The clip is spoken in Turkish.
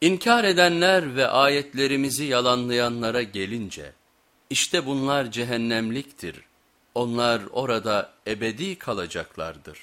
İnkar edenler ve ayetlerimizi yalanlayanlara gelince, işte bunlar cehennemliktir, onlar orada ebedi kalacaklardır.